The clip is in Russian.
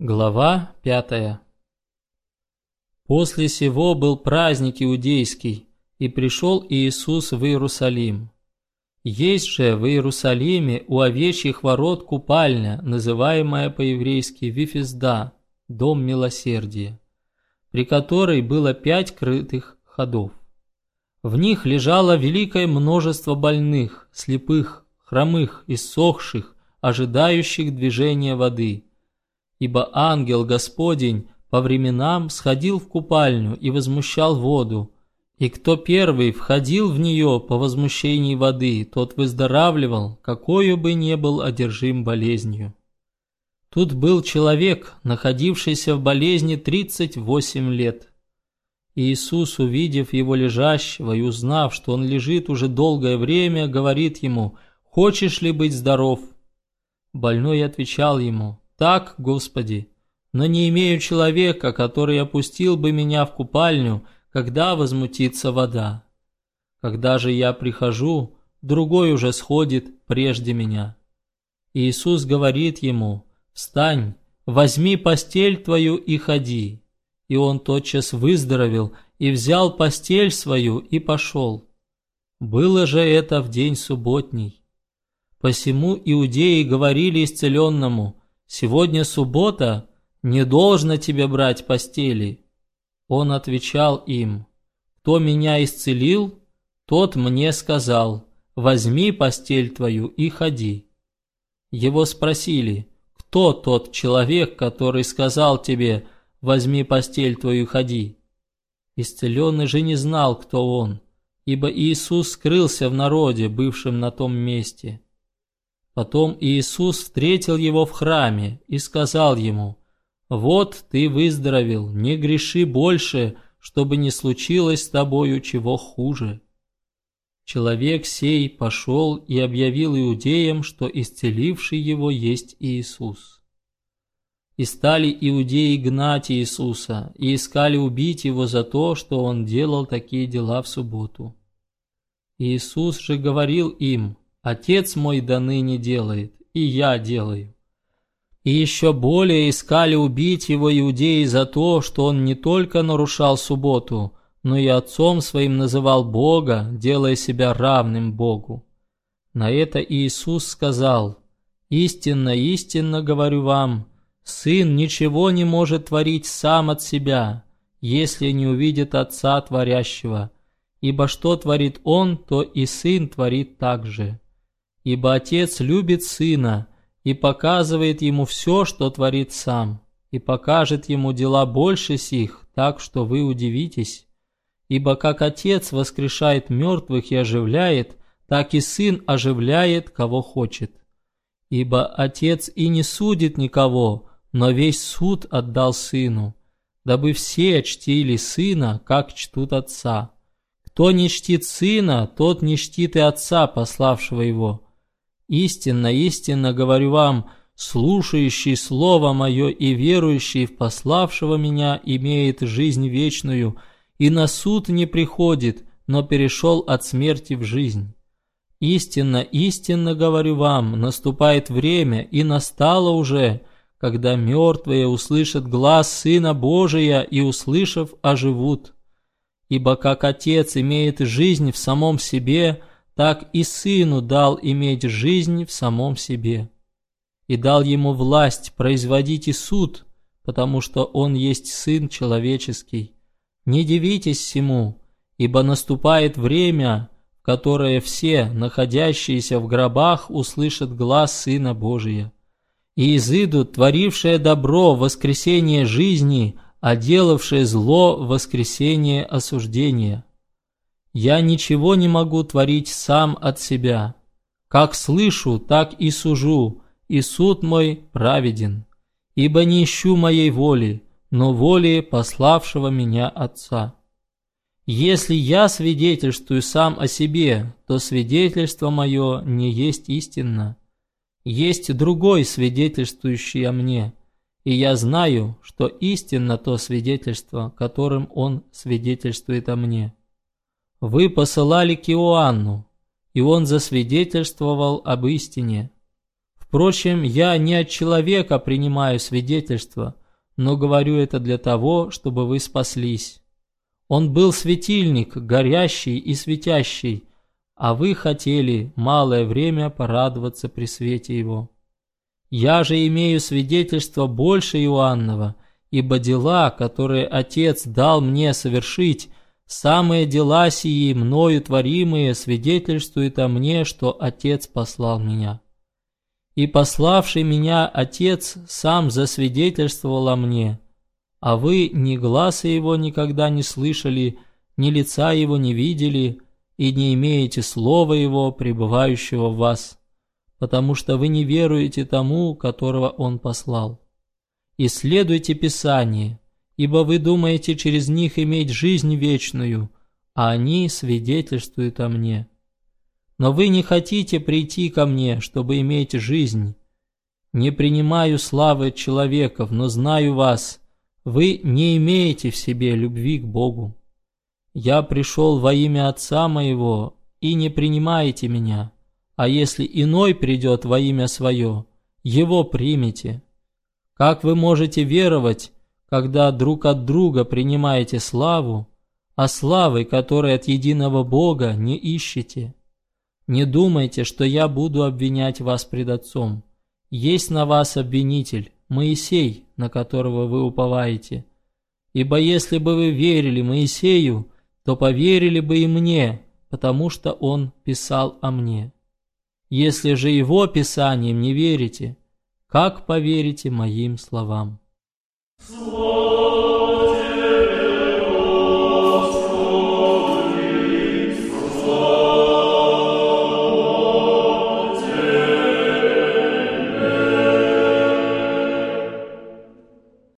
Глава пятая После сего был праздник иудейский, и пришел Иисус в Иерусалим. Есть же в Иерусалиме у овечьих ворот купальня, называемая по-еврейски Вифизда, дом милосердия, при которой было пять крытых ходов. В них лежало великое множество больных, слепых, хромых, иссохших, ожидающих движения воды – ибо ангел Господень по временам сходил в купальню и возмущал воду, и кто первый входил в нее по возмущении воды, тот выздоравливал, какой бы ни был одержим болезнью. Тут был человек, находившийся в болезни 38 лет. Иисус, увидев его лежащего и узнав, что он лежит уже долгое время, говорит ему, «Хочешь ли быть здоров?» Больной отвечал ему, так, Господи, но не имею человека, который опустил бы меня в купальню, когда возмутится вода. Когда же я прихожу, другой уже сходит прежде меня. Иисус говорит ему, «Встань, возьми постель твою и ходи». И он тотчас выздоровел и взял постель свою и пошел. Было же это в день субботний. Посему иудеи говорили исцеленному, Сегодня суббота, не должно тебе брать постели. Он отвечал им, кто меня исцелил, тот мне сказал, возьми постель твою и ходи. Его спросили, кто тот человек, который сказал тебе, возьми постель твою и ходи? Исцеленный же не знал, кто он, ибо Иисус скрылся в народе, бывшем на том месте. Потом Иисус встретил его в храме и сказал ему, «Вот ты выздоровел, не греши больше, чтобы не случилось с тобою чего хуже». Человек сей пошел и объявил иудеям, что исцеливший его есть Иисус. И стали иудеи гнать Иисуса, и искали убить его за то, что он делал такие дела в субботу. Иисус же говорил им, Отец мой до ныне делает, и я делаю. И еще более искали убить его иудеи за то, что он не только нарушал субботу, но и отцом своим называл Бога, делая себя равным Богу. На это Иисус сказал, «Истинно, истинно говорю вам, Сын ничего не может творить сам от себя, если не увидит Отца Творящего, ибо что творит Он, то и Сын творит также». Ибо Отец любит Сына и показывает Ему все, что творит Сам, и покажет Ему дела больше сих, так что вы удивитесь. Ибо как Отец воскрешает мертвых и оживляет, так и Сын оживляет, кого хочет. Ибо Отец и не судит никого, но весь суд отдал Сыну, дабы все чтили Сына, как чтут Отца. Кто не чтит Сына, тот не чтит и Отца, пославшего Его. Истинно, истинно говорю вам, слушающий Слово Мое и верующий в пославшего Меня имеет жизнь вечную, и на суд не приходит, но перешел от смерти в жизнь. Истинно, истинно говорю вам, наступает время, и настало уже, когда мертвые услышат глаз Сына Божия и, услышав, оживут. Ибо как Отец имеет жизнь в самом себе – так и Сыну дал иметь жизнь в самом себе. И дал ему власть производить и суд, потому что он есть Сын человеческий. Не дивитесь всему, ибо наступает время, которое все, находящиеся в гробах, услышат глаз Сына Божия. И изыдут творившее добро воскресение жизни, а делавшее зло воскресение осуждения. Я ничего не могу творить сам от себя. Как слышу, так и сужу, и суд мой праведен. Ибо не ищу моей воли, но воли пославшего меня Отца. Если я свидетельствую сам о себе, то свидетельство мое не есть истинно. Есть другой, свидетельствующий о мне, и я знаю, что истинно то свидетельство, которым он свидетельствует о мне. Вы посылали к Иоанну, и он засвидетельствовал об истине. Впрочем, я не от человека принимаю свидетельство, но говорю это для того, чтобы вы спаслись. Он был светильник, горящий и светящий, а вы хотели малое время порадоваться при свете его. Я же имею свидетельство больше Иоаннова, ибо дела, которые Отец дал мне совершить, самые дела сии, мною творимые, свидетельствуют о мне, что Отец послал меня. И пославший меня Отец сам засвидетельствовал о мне, а вы ни глаза его никогда не слышали, ни лица его не видели, и не имеете слова его, пребывающего в вас, потому что вы не веруете тому, которого он послал. Исследуйте Писание, ибо вы думаете через них иметь жизнь вечную, а они свидетельствуют о мне. Но вы не хотите прийти ко мне, чтобы иметь жизнь. Не принимаю славы человеков, но знаю вас. Вы не имеете в себе любви к Богу. Я пришел во имя Отца моего, и не принимаете меня. А если иной придет во имя свое, его примите. Как вы можете веровать, когда друг от друга принимаете славу, а славы, которой от единого Бога, не ищете? Не думайте, что я буду обвинять вас пред Отцом. Есть на вас обвинитель, Моисей, на которого вы уповаете. Ибо если бы вы верили Моисею, то поверили бы и мне, потому что он писал о мне. Если же его писанием не верите, как поверите моим словам? 说